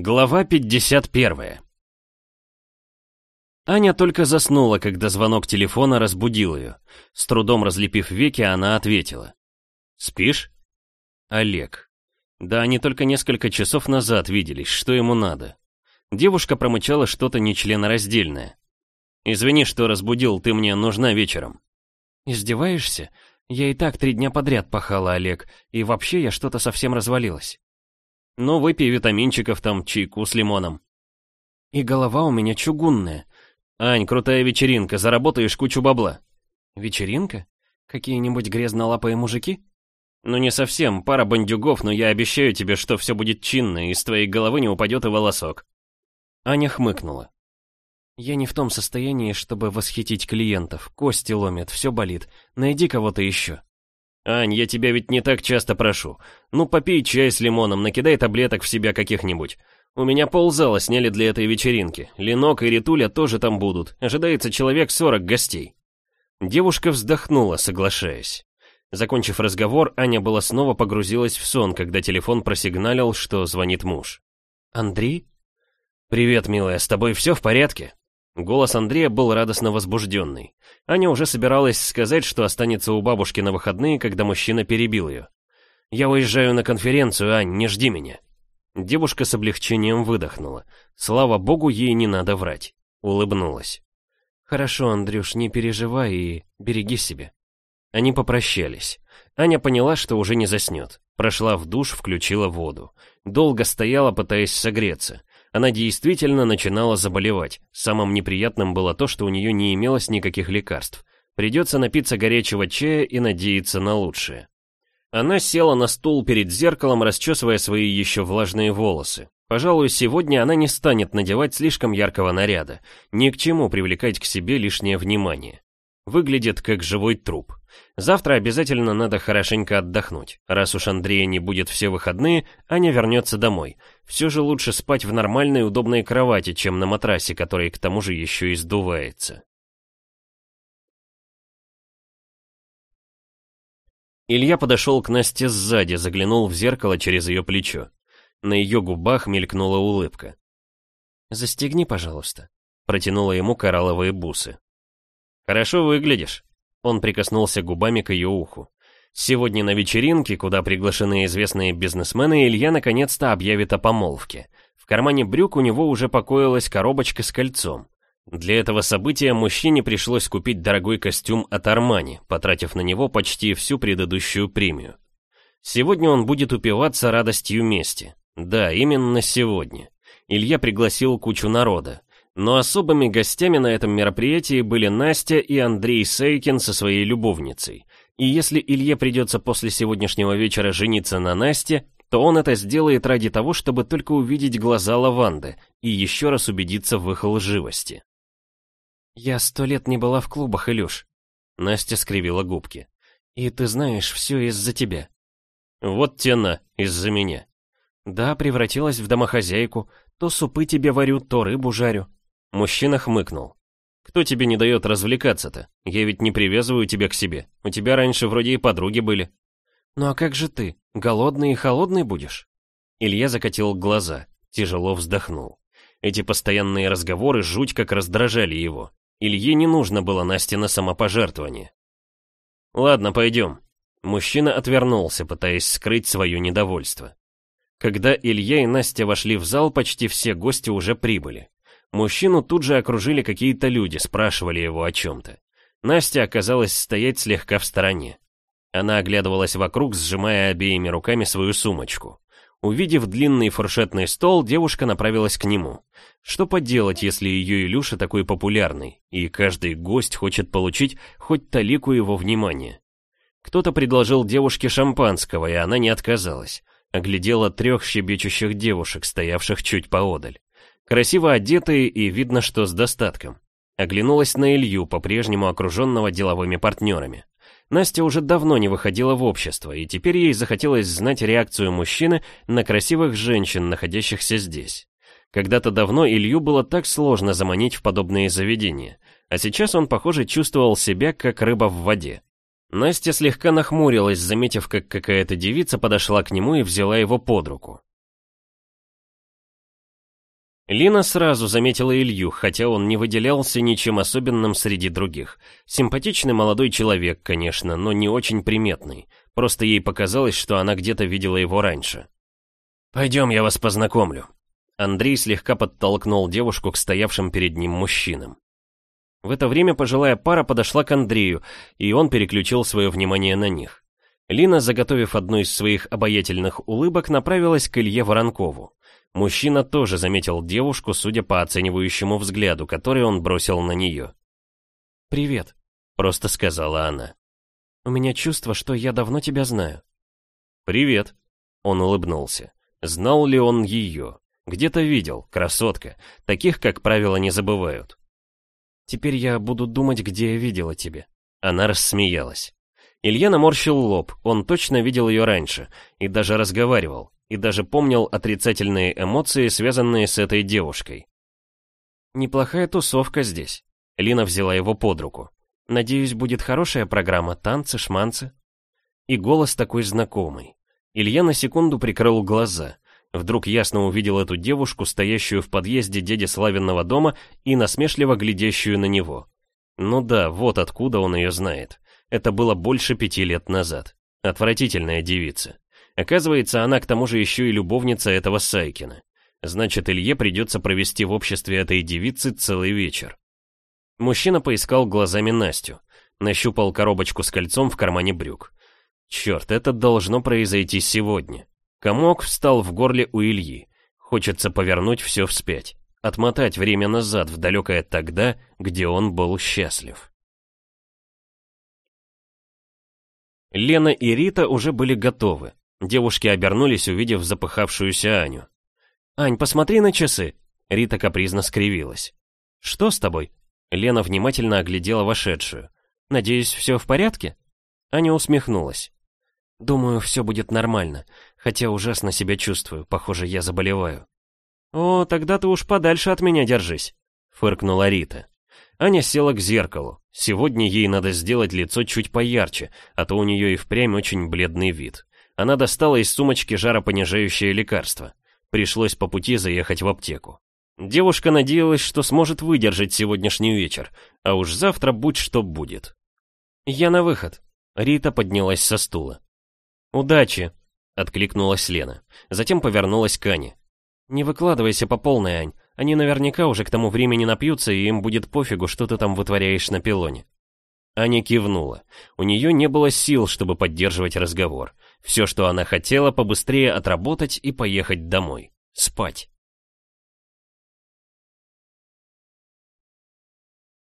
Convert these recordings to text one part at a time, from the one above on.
Глава 51 Аня только заснула, когда звонок телефона разбудил ее. С трудом разлепив веки, она ответила. «Спишь?» «Олег». Да, они только несколько часов назад виделись, что ему надо. Девушка промычала что-то нечленораздельное. «Извини, что разбудил, ты мне нужна вечером». «Издеваешься? Я и так три дня подряд пахала, Олег, и вообще я что-то совсем развалилась». Ну, выпей витаминчиков там, чайку с лимоном. И голова у меня чугунная. Ань, крутая вечеринка, заработаешь кучу бабла. Вечеринка? Какие-нибудь грязнолапые мужики? Ну не совсем, пара бандюгов, но я обещаю тебе, что все будет чинно, и с твоей головы не упадет и волосок. Аня хмыкнула. Я не в том состоянии, чтобы восхитить клиентов. Кости ломят, все болит. Найди кого-то еще. «Ань, я тебя ведь не так часто прошу. Ну, попей чай с лимоном, накидай таблеток в себя каких-нибудь. У меня ползала сняли для этой вечеринки. Ленок и Ритуля тоже там будут. Ожидается человек 40 гостей». Девушка вздохнула, соглашаясь. Закончив разговор, Аня была снова погрузилась в сон, когда телефон просигналил, что звонит муж. «Андрей?» «Привет, милая, с тобой все в порядке?» Голос Андрея был радостно возбужденный. Аня уже собиралась сказать, что останется у бабушки на выходные, когда мужчина перебил ее. «Я уезжаю на конференцию, Ань, не жди меня». Девушка с облегчением выдохнула. Слава богу, ей не надо врать. Улыбнулась. «Хорошо, Андрюш, не переживай и береги себя». Они попрощались. Аня поняла, что уже не заснет. Прошла в душ, включила воду. Долго стояла, пытаясь согреться. Она действительно начинала заболевать. Самым неприятным было то, что у нее не имелось никаких лекарств. Придется напиться горячего чая и надеяться на лучшее. Она села на стул перед зеркалом, расчесывая свои еще влажные волосы. Пожалуй, сегодня она не станет надевать слишком яркого наряда. Ни к чему привлекать к себе лишнее внимание. Выглядит как живой труп. Завтра обязательно надо хорошенько отдохнуть. Раз уж Андрея не будет все выходные, Аня вернется домой. Все же лучше спать в нормальной удобной кровати, чем на матрасе, который к тому же еще и сдувается. Илья подошел к Насте сзади, заглянул в зеркало через ее плечо. На ее губах мелькнула улыбка. «Застегни, пожалуйста», — протянула ему коралловые бусы. «Хорошо выглядишь», — он прикоснулся губами к ее уху. Сегодня на вечеринке, куда приглашены известные бизнесмены, Илья наконец-то объявит о помолвке. В кармане брюк у него уже покоилась коробочка с кольцом. Для этого события мужчине пришлось купить дорогой костюм от Армани, потратив на него почти всю предыдущую премию. Сегодня он будет упиваться радостью мести. Да, именно сегодня. Илья пригласил кучу народа. Но особыми гостями на этом мероприятии были Настя и Андрей Сейкин со своей любовницей. И если Илье придется после сегодняшнего вечера жениться на Насте, то он это сделает ради того, чтобы только увидеть глаза Лаванды и еще раз убедиться в их лживости. «Я сто лет не была в клубах, Илюш», — Настя скривила губки. «И ты знаешь, все из-за тебя». «Вот тена, из-за меня». «Да, превратилась в домохозяйку. То супы тебе варю, то рыбу жарю. Мужчина хмыкнул. «Кто тебе не дает развлекаться-то? Я ведь не привязываю тебя к себе. У тебя раньше вроде и подруги были». «Ну а как же ты? Голодный и холодный будешь?» Илья закатил глаза, тяжело вздохнул. Эти постоянные разговоры жуть как раздражали его. Илье не нужно было Настина самопожертвование. «Ладно, пойдем». Мужчина отвернулся, пытаясь скрыть свое недовольство. Когда Илья и Настя вошли в зал, почти все гости уже прибыли. Мужчину тут же окружили какие-то люди, спрашивали его о чем-то. Настя оказалась стоять слегка в стороне. Она оглядывалась вокруг, сжимая обеими руками свою сумочку. Увидев длинный фуршетный стол, девушка направилась к нему. Что поделать, если ее Илюша такой популярный, и каждый гость хочет получить хоть талику его внимания? Кто-то предложил девушке шампанского, и она не отказалась. Оглядела трех щебечущих девушек, стоявших чуть поодаль. Красиво одетые и видно, что с достатком. Оглянулась на Илью, по-прежнему окруженного деловыми партнерами. Настя уже давно не выходила в общество, и теперь ей захотелось знать реакцию мужчины на красивых женщин, находящихся здесь. Когда-то давно Илью было так сложно заманить в подобные заведения, а сейчас он, похоже, чувствовал себя как рыба в воде. Настя слегка нахмурилась, заметив, как какая-то девица подошла к нему и взяла его под руку. Лина сразу заметила Илью, хотя он не выделялся ничем особенным среди других. Симпатичный молодой человек, конечно, но не очень приметный. Просто ей показалось, что она где-то видела его раньше. «Пойдем, я вас познакомлю». Андрей слегка подтолкнул девушку к стоявшим перед ним мужчинам. В это время пожилая пара подошла к Андрею, и он переключил свое внимание на них. Лина, заготовив одну из своих обаятельных улыбок, направилась к Илье Воронкову. Мужчина тоже заметил девушку, судя по оценивающему взгляду, который он бросил на нее. «Привет», — просто сказала она. «У меня чувство, что я давно тебя знаю». «Привет», — он улыбнулся. Знал ли он ее? Где-то видел, красотка. Таких, как правило, не забывают. «Теперь я буду думать, где я видела тебя». Она рассмеялась. Илья наморщил лоб, он точно видел ее раньше, и даже разговаривал и даже помнил отрицательные эмоции, связанные с этой девушкой. «Неплохая тусовка здесь». Лина взяла его под руку. «Надеюсь, будет хорошая программа, танцы, шманцы». И голос такой знакомый. Илья на секунду прикрыл глаза. Вдруг ясно увидел эту девушку, стоящую в подъезде дяди Славинного дома и насмешливо глядящую на него. Ну да, вот откуда он ее знает. Это было больше пяти лет назад. Отвратительная девица. Оказывается, она к тому же еще и любовница этого Сайкина. Значит, Илье придется провести в обществе этой девицы целый вечер. Мужчина поискал глазами Настю. Нащупал коробочку с кольцом в кармане брюк. Черт, это должно произойти сегодня. Комок встал в горле у Ильи. Хочется повернуть все вспять. Отмотать время назад, в далекое тогда, где он был счастлив. Лена и Рита уже были готовы. Девушки обернулись, увидев запыхавшуюся Аню. «Ань, посмотри на часы!» Рита капризно скривилась. «Что с тобой?» Лена внимательно оглядела вошедшую. «Надеюсь, все в порядке?» Аня усмехнулась. «Думаю, все будет нормально, хотя ужасно себя чувствую, похоже, я заболеваю». «О, тогда ты уж подальше от меня держись», — фыркнула Рита. Аня села к зеркалу. Сегодня ей надо сделать лицо чуть поярче, а то у нее и впрямь очень бледный вид. Она достала из сумочки жаропонижающее лекарство. Пришлось по пути заехать в аптеку. Девушка надеялась, что сможет выдержать сегодняшний вечер, а уж завтра будь что будет. «Я на выход». Рита поднялась со стула. «Удачи», — откликнулась Лена. Затем повернулась к Ане. «Не выкладывайся по полной, Ань. Они наверняка уже к тому времени напьются, и им будет пофигу, что ты там вытворяешь на пилоне». Аня кивнула. У нее не было сил, чтобы поддерживать разговор. Все, что она хотела, побыстрее отработать и поехать домой. Спать.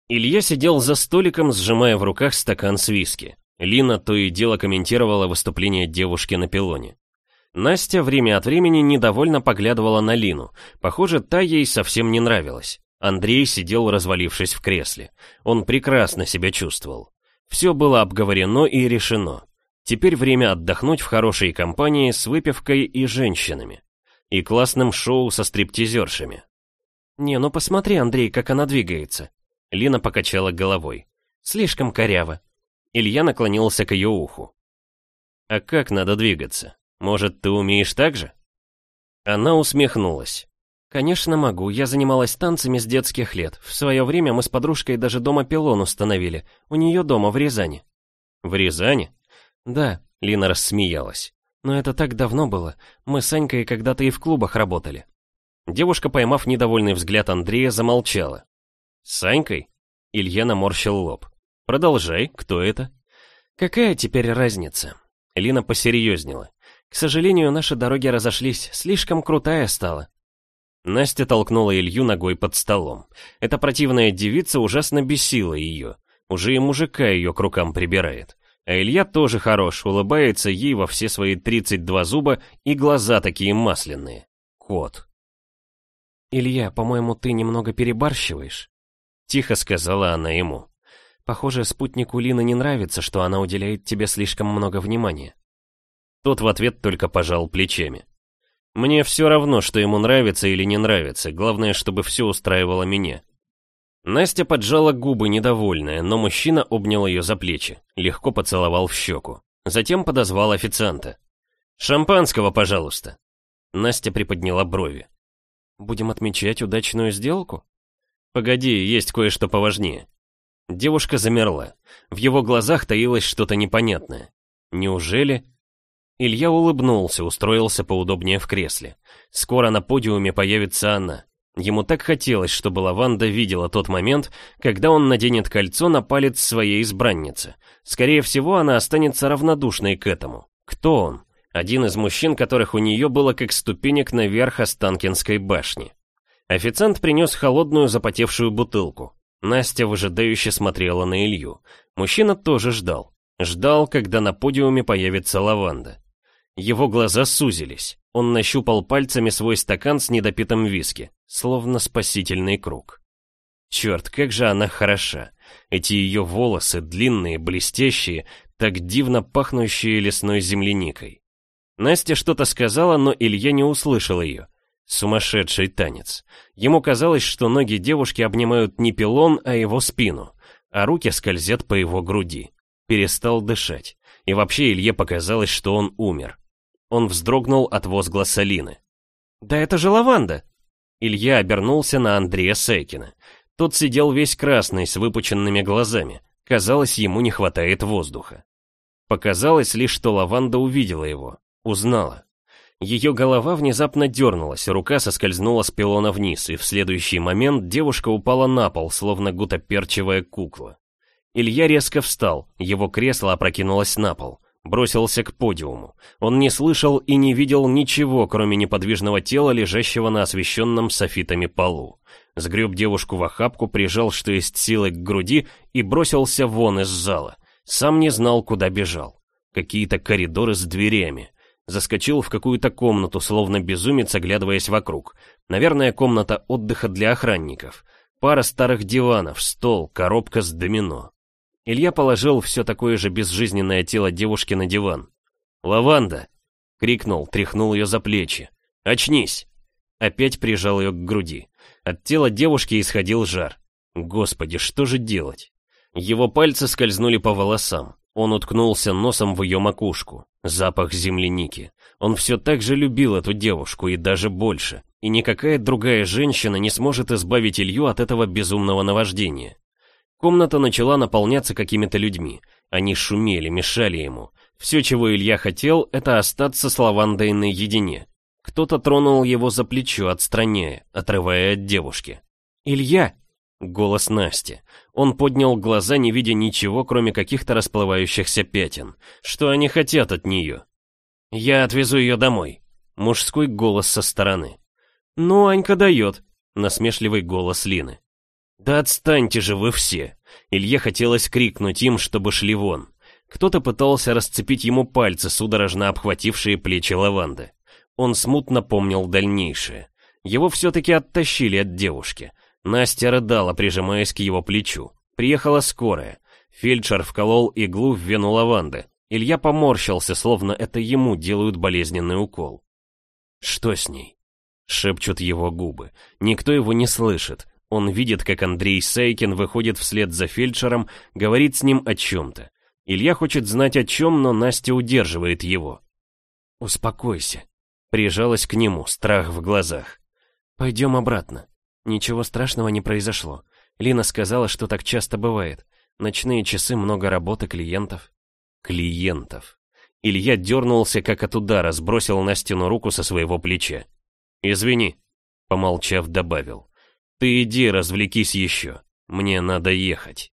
Илья сидел за столиком, сжимая в руках стакан с виски. Лина то и дело комментировала выступление девушки на пилоне. Настя время от времени недовольно поглядывала на Лину. Похоже, та ей совсем не нравилась. Андрей сидел, развалившись в кресле. Он прекрасно себя чувствовал. Все было обговорено и решено. Теперь время отдохнуть в хорошей компании с выпивкой и женщинами. И классным шоу со стриптизершами. «Не, ну посмотри, Андрей, как она двигается». Лина покачала головой. «Слишком коряво». Илья наклонился к ее уху. «А как надо двигаться? Может, ты умеешь так же?» Она усмехнулась. «Конечно могу, я занималась танцами с детских лет. В свое время мы с подружкой даже дома пилон установили. У нее дома, в Рязани». «В Рязани?» «Да», — Лина рассмеялась. «Но это так давно было. Мы с Анькой когда-то и в клубах работали». Девушка, поймав недовольный взгляд Андрея, замолчала. «С Анькой?» Илья наморщил лоб. «Продолжай, кто это?» «Какая теперь разница?» Лина посерьезнела. «К сожалению, наши дороги разошлись, слишком крутая стала». Настя толкнула Илью ногой под столом. Эта противная девица ужасно бесила ее. Уже и мужика ее к рукам прибирает. А Илья тоже хорош, улыбается ей во все свои 32 зуба и глаза такие масляные. Кот. «Илья, по-моему, ты немного перебарщиваешь», — тихо сказала она ему. «Похоже, спутнику Лины не нравится, что она уделяет тебе слишком много внимания». Тот в ответ только пожал плечами. «Мне все равно, что ему нравится или не нравится, главное, чтобы все устраивало меня. Настя поджала губы, недовольная, но мужчина обнял ее за плечи, легко поцеловал в щеку. Затем подозвал официанта. «Шампанского, пожалуйста». Настя приподняла брови. Будем отмечать удачную сделку? Погоди, есть кое-что поважнее. Девушка замерла. В его глазах таилось что-то непонятное. Неужели... Илья улыбнулся, устроился поудобнее в кресле. Скоро на подиуме появится она. Ему так хотелось, чтобы Лаванда видела тот момент, когда он наденет кольцо на палец своей избранницы. Скорее всего, она останется равнодушной к этому. Кто он? Один из мужчин, которых у нее было как ступенек наверх Останкинской башни. Официант принес холодную запотевшую бутылку. Настя выжидающе смотрела на Илью. Мужчина тоже ждал. Ждал, когда на подиуме появится лаванда. Его глаза сузились. Он нащупал пальцами свой стакан с недопитым виски, словно спасительный круг. Черт, как же она хороша. Эти ее волосы, длинные, блестящие, так дивно пахнущие лесной земляникой. Настя что-то сказала, но Илья не услышал ее. Сумасшедший танец. Ему казалось, что ноги девушки обнимают не пилон, а его спину, а руки скользят по его груди. Перестал дышать. И вообще Илье показалось, что он умер. Он вздрогнул от возгласа Лины. «Да это же лаванда!» Илья обернулся на Андрея Сайкина. Тот сидел весь красный, с выпученными глазами. Казалось, ему не хватает воздуха. Показалось лишь, что лаванда увидела его, узнала. Ее голова внезапно дернулась, рука соскользнула с пилона вниз, и в следующий момент девушка упала на пол, словно гутоперчивая кукла. Илья резко встал, его кресло опрокинулось на пол, бросился к подиуму. Он не слышал и не видел ничего, кроме неподвижного тела, лежащего на освещенном софитами полу. Сгреб девушку в охапку, прижал, что есть силы к груди, и бросился вон из зала. Сам не знал, куда бежал. Какие-то коридоры с дверями. Заскочил в какую-то комнату, словно безумец, оглядываясь вокруг. Наверное, комната отдыха для охранников. Пара старых диванов, стол, коробка с домино. Илья положил все такое же безжизненное тело девушки на диван. «Лаванда!» — крикнул, тряхнул ее за плечи. «Очнись!» Опять прижал ее к груди. От тела девушки исходил жар. Господи, что же делать? Его пальцы скользнули по волосам. Он уткнулся носом в ее макушку. Запах земляники. Он все так же любил эту девушку и даже больше. И никакая другая женщина не сможет избавить Илью от этого безумного наваждения. Комната начала наполняться какими-то людьми. Они шумели, мешали ему. Все, чего Илья хотел, это остаться с лавандой наедине. Кто-то тронул его за плечо, отстраняя, отрывая от девушки. «Илья!» — голос Насти. Он поднял глаза, не видя ничего, кроме каких-то расплывающихся пятен. Что они хотят от нее? «Я отвезу ее домой». Мужской голос со стороны. «Ну, Анька дает», — насмешливый голос Лины. «Да отстаньте же вы все!» Илье хотелось крикнуть им, чтобы шли вон. Кто-то пытался расцепить ему пальцы, судорожно обхватившие плечи лаванды. Он смутно помнил дальнейшее. Его все-таки оттащили от девушки. Настя рыдала, прижимаясь к его плечу. Приехала скорая. Фельдшер вколол иглу в вену лаванды. Илья поморщился, словно это ему делают болезненный укол. «Что с ней?» — шепчут его губы. Никто его не слышит. Он видит, как Андрей Сайкин выходит вслед за фельдшером, говорит с ним о чем-то. Илья хочет знать о чем, но Настя удерживает его. «Успокойся», — прижалась к нему, страх в глазах. «Пойдем обратно. Ничего страшного не произошло. Лина сказала, что так часто бывает. Ночные часы, много работы, клиентов». «Клиентов». Илья дернулся, как от удара, сбросил на стену руку со своего плеча. «Извини», — помолчав, добавил. Ты иди развлекись еще. Мне надо ехать.